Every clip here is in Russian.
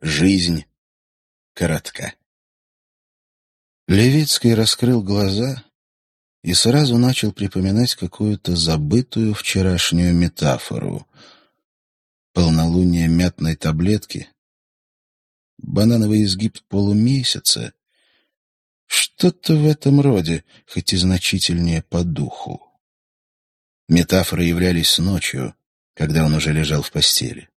Жизнь коротка. Левицкий раскрыл глаза и сразу начал припоминать какую-то забытую вчерашнюю метафору. Полнолуние мятной таблетки, банановый изгиб полумесяца, что-то в этом роде, хоть и значительнее по духу. Метафоры являлись ночью, когда он уже лежал в постели.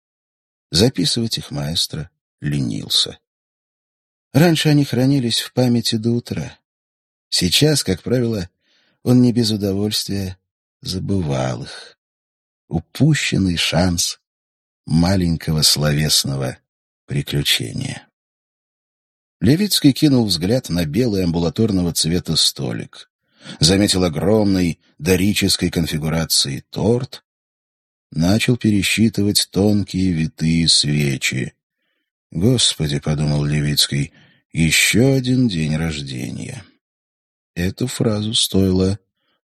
Записывать их маэстро ленился. Раньше они хранились в памяти до утра. Сейчас, как правило, он не без удовольствия забывал их. Упущенный шанс маленького словесного приключения. Левицкий кинул взгляд на белый амбулаторного цвета столик. Заметил огромный дорической конфигурации торт. Начал пересчитывать тонкие витые свечи. «Господи», — подумал Левицкий, — «еще один день рождения». Эту фразу стоило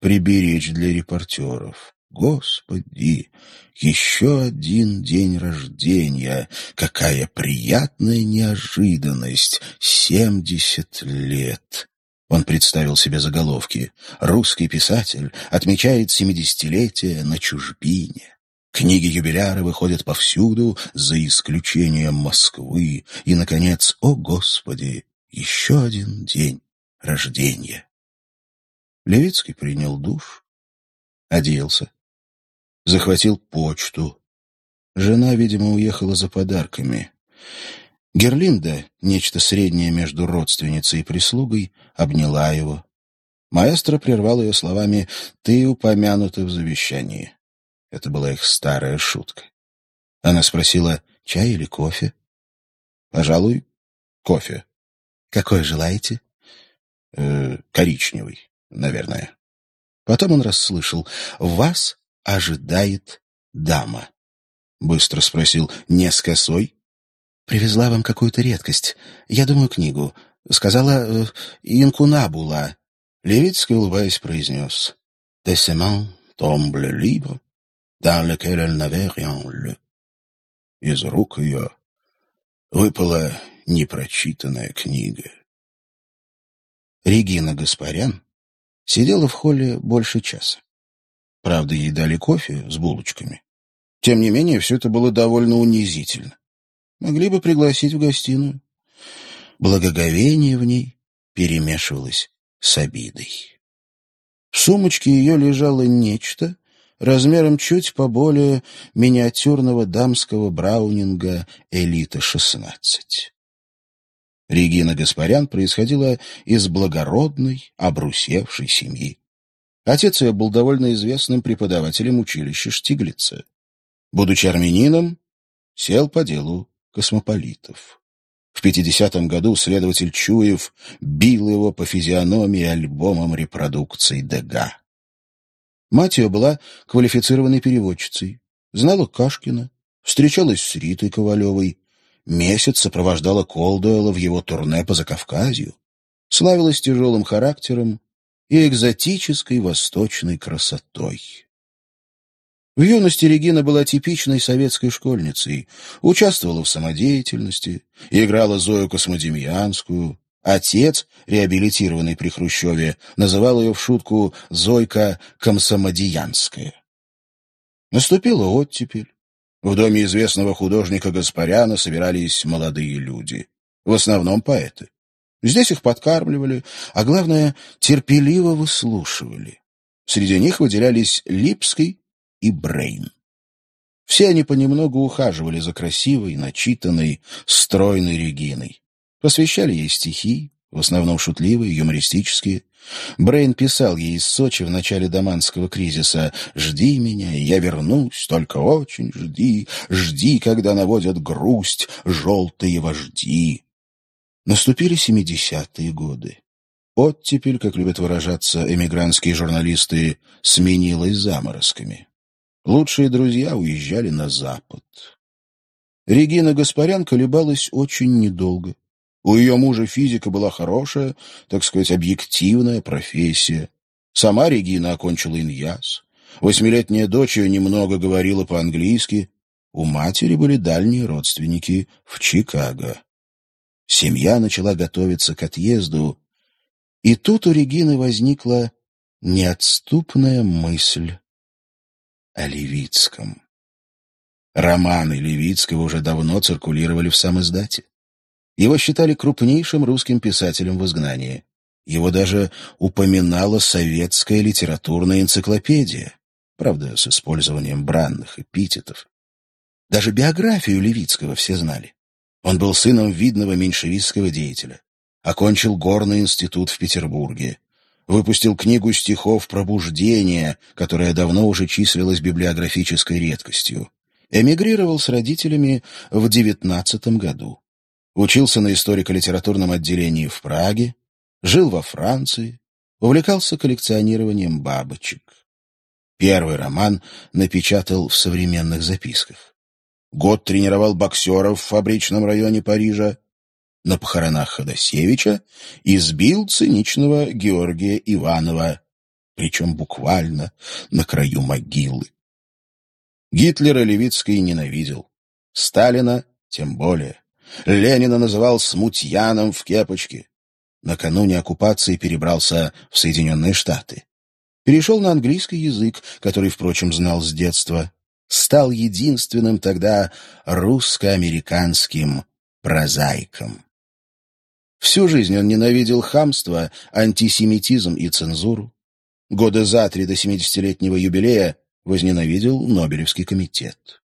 приберечь для репортеров. Господи, еще один день рождения! Какая приятная неожиданность! Семьдесят лет! Он представил себе заголовки. «Русский писатель отмечает семидесятилетие на чужбине». Книги юбиляры выходят повсюду, за исключением Москвы. И, наконец, о Господи, еще один день рождения. Левицкий принял душ, оделся, захватил почту. Жена, видимо, уехала за подарками. Герлинда, нечто среднее между родственницей и прислугой, обняла его. Маэстро прервал ее словами «Ты упомянута в завещании». Это была их старая шутка. Она спросила «Чай или кофе?» «Пожалуй, кофе». «Какой желаете?» э, «Коричневый» наверное. Потом он расслышал «Вас ожидает дама». Быстро спросил «Не с косой?» «Привезла вам какую-то редкость. Я думаю, книгу. Сказала э, «Инкунабула». Левицкий, улыбаясь, произнес «Des semaines tombe le livre, dans lequel elle n'avait rien lu». Из рук ее выпала непрочитанная книга. Регина Гаспарян Сидела в холле больше часа. Правда, ей дали кофе с булочками. Тем не менее, все это было довольно унизительно. Могли бы пригласить в гостиную. Благоговение в ней перемешивалось с обидой. В сумочке ее лежало нечто, размером чуть поболее миниатюрного дамского браунинга «Элита-16». Регина Гаспарян происходила из благородной, обрусевшей семьи. Отец ее был довольно известным преподавателем училища Штиглица. Будучи армянином, сел по делу космополитов. В 50-м году следователь Чуев бил его по физиономии альбомом репродукций Дега. Мать ее была квалифицированной переводчицей, знала Кашкина, встречалась с Ритой Ковалевой, месяц сопровождала Колдуэлла в его турне по Закавказью, славилась тяжелым характером и экзотической восточной красотой. В юности Регина была типичной советской школьницей, участвовала в самодеятельности, играла Зою Космодемьянскую. Отец, реабилитированный при Хрущеве, называл ее в шутку «Зойка Комсомодиянская». Наступила оттепель. В доме известного художника Гаспаряна собирались молодые люди, в основном поэты. Здесь их подкармливали, а главное, терпеливо выслушивали. Среди них выделялись Липский и Брейн. Все они понемногу ухаживали за красивой, начитанной, стройной Региной. Посвящали ей стихи, в основном шутливые, юмористические. Брейн писал ей из Сочи в начале Даманского кризиса «Жди меня, я вернусь, только очень жди, жди, когда наводят грусть желтые вожди». Наступили семидесятые годы. Оттепель, как любят выражаться эмигрантские журналисты, сменилась заморозками. Лучшие друзья уезжали на запад. Регина Гаспарян колебалась очень недолго. У ее мужа физика была хорошая, так сказать, объективная профессия. Сама Регина окончила иньяс. Восьмилетняя дочь ее немного говорила по-английски. у матери были дальние родственники в Чикаго. Семья начала готовиться к отъезду, и тут у Регины возникла неотступная мысль о Левицком. Романы Левицкого уже давно циркулировали в сам издате. Его считали крупнейшим русским писателем в изгнании. Его даже упоминала советская литературная энциклопедия, правда, с использованием бранных эпитетов. Даже биографию Левицкого все знали. Он был сыном видного меньшевистского деятеля. Окончил горный институт в Петербурге. Выпустил книгу стихов «Пробуждение», которая давно уже числилась библиографической редкостью. Эмигрировал с родителями в девятнадцатом году. Учился на историко-литературном отделении в Праге, жил во Франции, увлекался коллекционированием бабочек. Первый роман напечатал в современных записках. Год тренировал боксеров в фабричном районе Парижа. На похоронах Ходосевича избил циничного Георгия Иванова, причем буквально на краю могилы. Гитлера Левицкий ненавидел. Сталина тем более. Ленина называл смутьяном в кепочке. Накануне оккупации перебрался в Соединенные Штаты. Перешел на английский язык, который, впрочем, знал с детства. Стал единственным тогда русско-американским прозаиком. Всю жизнь он ненавидел хамство, антисемитизм и цензуру. Года за три до семидесятилетнего юбилея возненавидел Нобелевский комитет.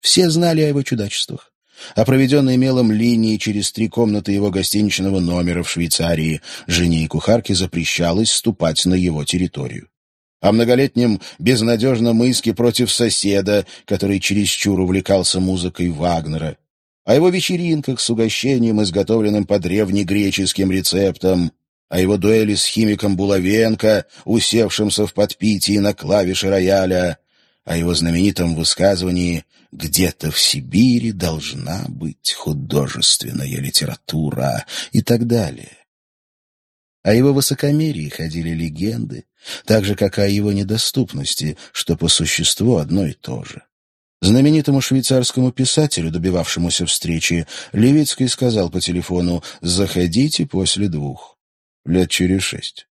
Все знали о его чудачествах о проведенной мелом линии через три комнаты его гостиничного номера в Швейцарии. Жене и кухарке запрещалось ступать на его территорию. О многолетнем безнадежном иске против соседа, который чересчур увлекался музыкой Вагнера. О его вечеринках с угощением, изготовленным по древнегреческим рецептам. О его дуэли с химиком Булавенко, усевшимся в подпитии на клавиши рояля о его знаменитом высказывании «где-то в Сибири должна быть художественная литература» и так далее. О его высокомерии ходили легенды, так же, как о его недоступности, что по существу одно и то же. Знаменитому швейцарскому писателю, добивавшемуся встречи, Левицкий сказал по телефону «Заходите после двух». Лет через шесть.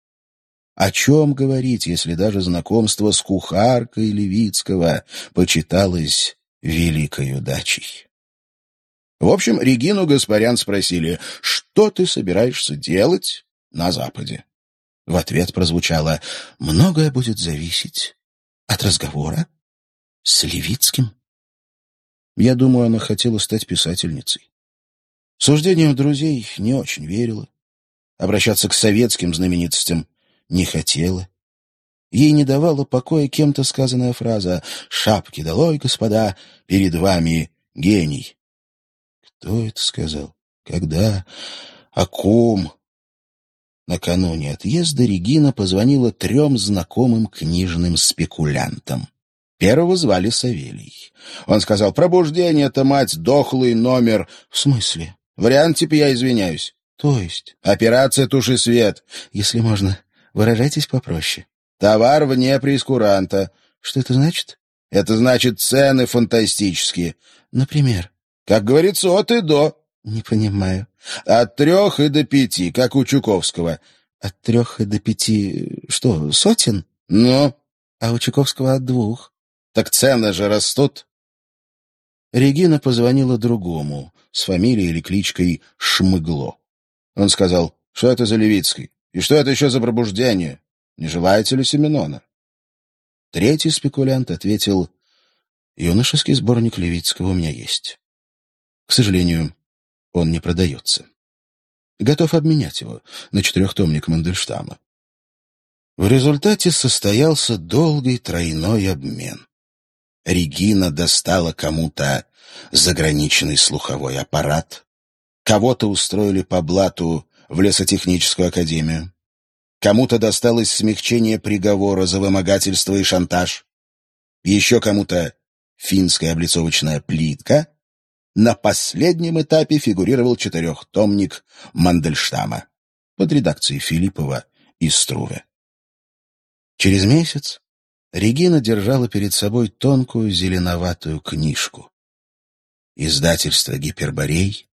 О чем говорить, если даже знакомство с кухаркой Левицкого почиталось великой удачей? В общем, Регину Гаспарян спросили, что ты собираешься делать на Западе? В ответ прозвучало «Многое будет зависеть от разговора с Левицким». Я думаю, она хотела стать писательницей. Суждениям друзей не очень верила. Обращаться к советским знаменитостям не хотела. Ей не давала покоя кем-то сказанная фраза «Шапки долой, господа, перед вами гений». Кто это сказал? Когда? О ком? Накануне отъезда Регина позвонила трем знакомым книжным спекулянтам. Первого звали Савелий. Он сказал, пробуждение — это, мать, дохлый номер. В смысле? Вариант типа я извиняюсь. То есть? Операция «Туши свет». Если можно, Выражайтесь попроще. Товар вне прескуранта. Что это значит? Это значит цены фантастические. Например? Как говорится, от и до. Не понимаю. От трех и до пяти, как у Чуковского. От трех и до пяти... Что, сотен? Ну? А у Чуковского от двух. Так цены же растут. Регина позвонила другому, с фамилией или кличкой Шмыгло. Он сказал, что это за Левицкий? И что это еще за пробуждение? Не желаете ли Семенона? Третий спекулянт ответил, юношеский сборник Левицкого у меня есть. К сожалению, он не продается. Готов обменять его на четырехтомник Мандельштама. В результате состоялся долгий тройной обмен. Регина достала кому-то заграничный слуховой аппарат, кого-то устроили по блату в лесотехническую академию. Кому-то досталось смягчение приговора за вымогательство и шантаж. Еще кому-то финская облицовочная плитка. На последнем этапе фигурировал четырехтомник Мандельштама под редакцией Филиппова и Струве. Через месяц Регина держала перед собой тонкую зеленоватую книжку. Издательство «Гиперборей»,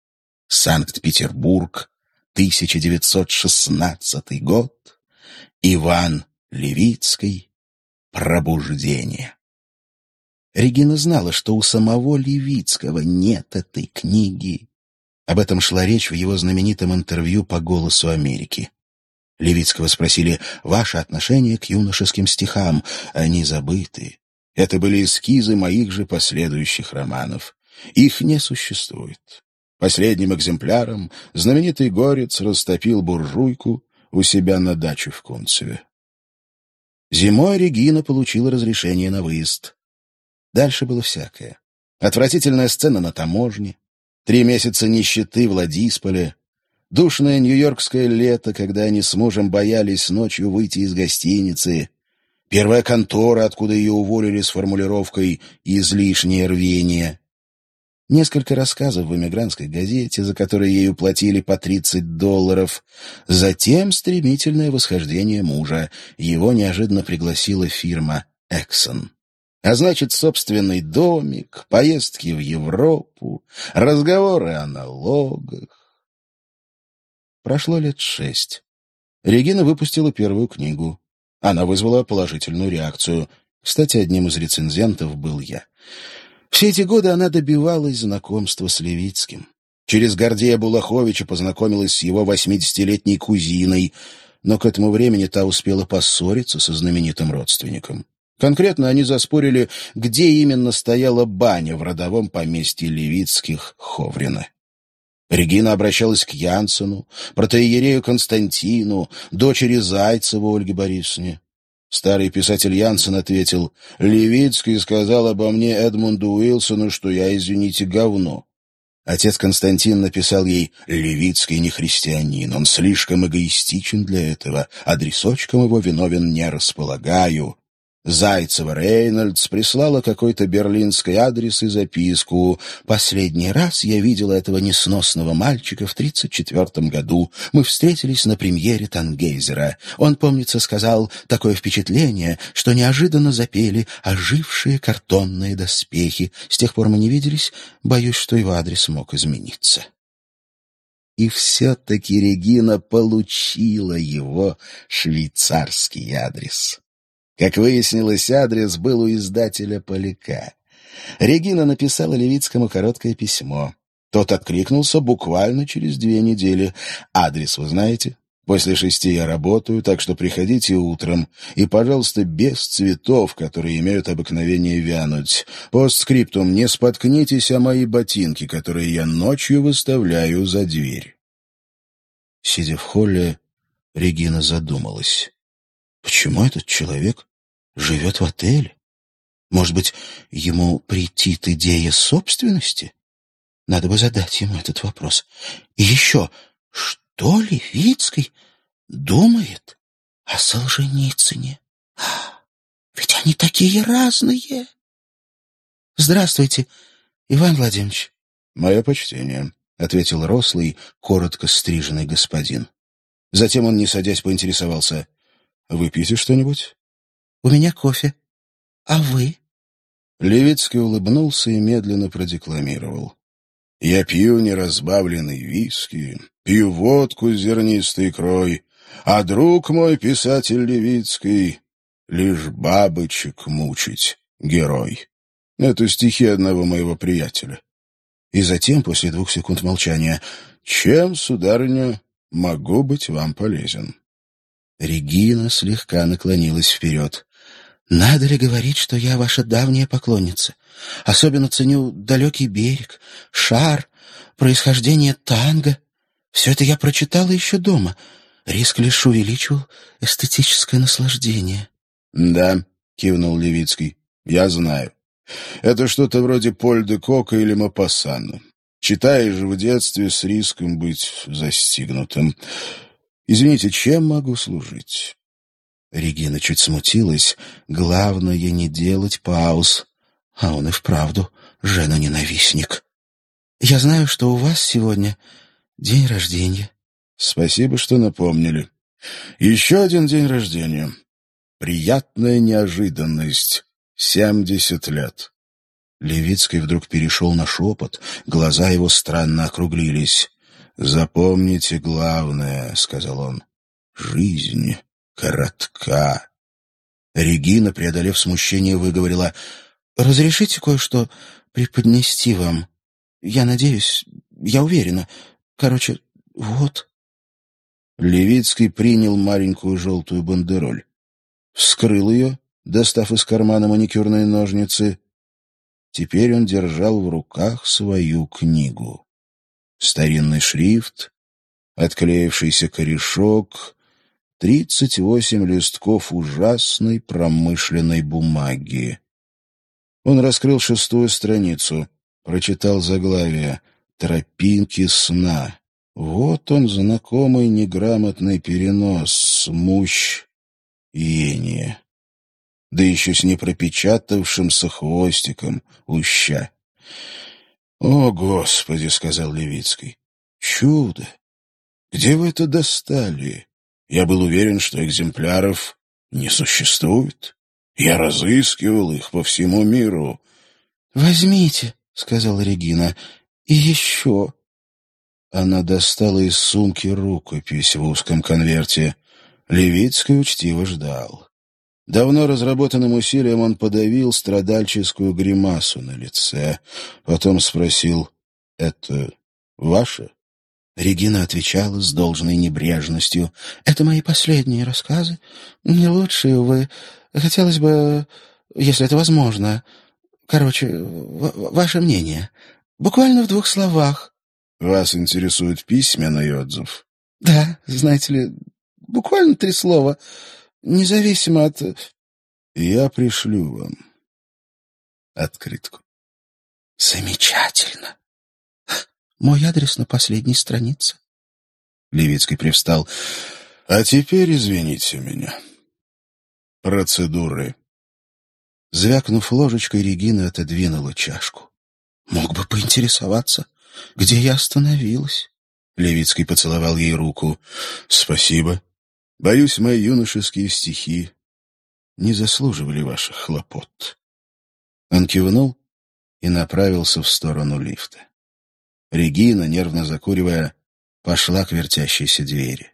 Санкт-Петербург, 1916 год, Иван Левицкий, «Пробуждение». Регина знала, что у самого Левицкого нет этой книги. Об этом шла речь в его знаменитом интервью по «Голосу Америки». Левицкого спросили «Ваше отношение к юношеским стихам?» Они забыты. Это были эскизы моих же последующих романов. Их не существует. Последним экземпляром знаменитый горец растопил буржуйку у себя на даче в Кунцеве. Зимой Регина получила разрешение на выезд. Дальше было всякое. Отвратительная сцена на таможне, три месяца нищеты в Ладисполе, Душное нью-йоркское лето, когда они с мужем боялись ночью выйти из гостиницы. Первая контора, откуда ее уволили с формулировкой «излишнее рвение». Несколько рассказов в эмигрантской газете, за которые ею платили по 30 долларов. Затем стремительное восхождение мужа. Его неожиданно пригласила фирма «Эксон». А значит, собственный домик, поездки в Европу, разговоры о налогах. Прошло лет шесть. Регина выпустила первую книгу. Она вызвала положительную реакцию. Кстати, одним из рецензентов был я. Все эти годы она добивалась знакомства с Левицким. Через Гордея Булаховича познакомилась с его восьмидесятилетней кузиной, но к этому времени та успела поссориться со знаменитым родственником. Конкретно они заспорили, где именно стояла баня в родовом поместье Левицких Ховрина. Регина обращалась к Янсену, протоиерею Константину, дочери Зайцева Ольге Борисовне. Старый писатель Янсен ответил, «Левицкий сказал обо мне Эдмунду Уилсону, что я, извините, говно». Отец Константин написал ей «Левицкий не христианин, он слишком эгоистичен для этого, адресочком его виновен не располагаю». Зайцева Рейнольдс прислала какой-то берлинский адрес и записку. «Последний раз я видела этого несносного мальчика в тридцать четвертом году. Мы встретились на премьере Тангейзера. Он, помнится, сказал такое впечатление, что неожиданно запели ожившие картонные доспехи. С тех пор мы не виделись. Боюсь, что его адрес мог измениться». И все-таки Регина получила его швейцарский адрес. Как выяснилось, адрес был у издателя Поляка. Регина написала Левицкому короткое письмо. Тот откликнулся буквально через две недели. «Адрес вы знаете? После шести я работаю, так что приходите утром. И, пожалуйста, без цветов, которые имеют обыкновение вянуть. Постскриптум, не споткнитесь о мои ботинки, которые я ночью выставляю за дверь». Сидя в холле, Регина задумалась. Почему этот человек живет в отеле. Может быть, ему претит идея собственности? Надо бы задать ему этот вопрос. И еще, что Левицкий думает о Солженицыне? Ведь они такие разные. Здравствуйте, Иван Владимирович. Мое почтение, — ответил рослый, коротко стриженный господин. Затем он, не садясь, поинтересовался. — Вы пьете что-нибудь? У меня кофе. А вы? Левицкий улыбнулся и медленно продекламировал. «Я пью неразбавленный виски, пью водку с зернистой икрой, а друг мой, писатель Левицкий, лишь бабочек мучить, герой». Это стихи одного моего приятеля. И затем, после двух секунд молчания, «Чем, сударыня, могу быть вам полезен?» Регина слегка наклонилась вперед. Надо ли говорить, что я ваша давняя поклонница? Особенно ценю далекий берег, шар, происхождение танго. Все это я прочитала еще дома. Риск лишь увеличивал эстетическое наслаждение. — Да, — кивнул Левицкий, — я знаю. Это что-то вроде Поль де Кока или Мапассана. Читаешь в детстве с риском быть застигнутым. Извините, чем могу служить? Регина чуть смутилась. Главное не делать пауз. А он и вправду жена-ненавистник. «Я знаю, что у вас сегодня день рождения». «Спасибо, что напомнили. Еще один день рождения. Приятная неожиданность. Семьдесят лет. Левицкий вдруг перешел на шепот, глаза его странно округлились. «Запомните главное», — сказал он, — «жизнь коротка». Регина, преодолев смущение, выговорила, «Разрешите кое-что преподнести вам? Я надеюсь, я уверена. Короче, вот». Левицкий принял маленькую желтую бандероль. Вскрыл ее, достав из кармана маникюрные ножницы. Теперь он держал в руках свою книгу. Старинный шрифт, отклеившийся корешок, тридцать восемь листков ужасной промышленной бумаги. Он раскрыл шестую страницу, прочитал заглавие «Тропинки сна». Вот он, знакомый неграмотный перенос, смущ иение. Да еще с непропечатавшимся хвостиком уща. «О, Господи!» — сказал Левицкий. «Чудо! Где вы это достали? Я был уверен, что экземпляров не существует. Я разыскивал их по всему миру». «Возьмите», — сказала Регина, — «и еще». Она достала из сумки рукопись в узком конверте. Левицкий учтиво ждал. Давно разработанным усилием он подавил страдальческую гримасу на лице. Потом спросил, «Это ваше?» Регина отвечала с должной небрежностью. «Это мои последние рассказы. Не лучшие, увы. Хотелось бы, если это возможно. Короче, ваше мнение. Буквально в двух словах. Вас интересует письменный отзыв? Да, знаете ли, буквально три слова. Независимо от... Я пришлю вам открытку. Замечательно. Мой адрес на последней странице. Левицкий привстал. А теперь извините меня. Процедуры. Звякнув ложечкой, Регина отодвинула чашку. Мог бы поинтересоваться, где я остановилась?» Левицкий поцеловал ей руку. «Спасибо. Боюсь, мои юношеские стихи не заслуживали ваших хлопот». Он кивнул и направился в сторону лифта. Регина, нервно закуривая, пошла к вертящейся двери.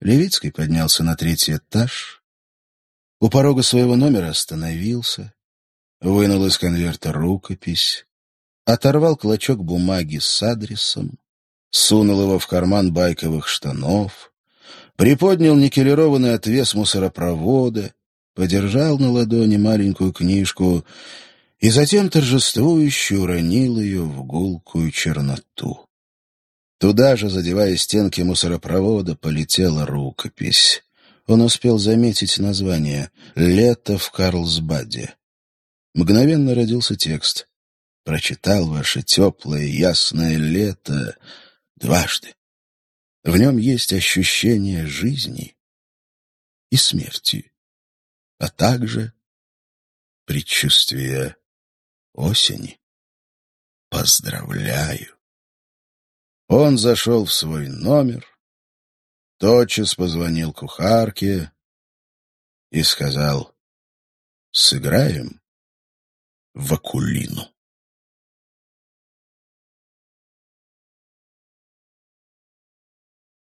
Левицкий поднялся на третий этаж. У порога своего номера остановился, вынул из конверта рукопись, оторвал клочок бумаги с адресом, сунул его в карман байковых штанов, приподнял никелированный отвес мусоропровода, подержал на ладони маленькую книжку и затем торжествующе уронил ее в гулкую черноту. Туда же, задевая стенки мусоропровода, полетела рукопись. Он успел заметить название «Лето в Карлсбаде». Мгновенно родился текст прочитал ваше теплое ясное лето дважды. В нем есть ощущение жизни и смерти, а также предчувствие осени. Поздравляю! Он зашел в свой номер, тотчас позвонил кухарке и сказал «Сыграем в Акулину».